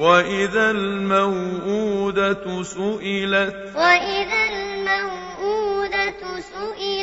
وَإِذَا الْمَوْءُودَةُ سُئِلَتْ وَإِذَا الْمَوْءُودَةُ سُئِلَتْ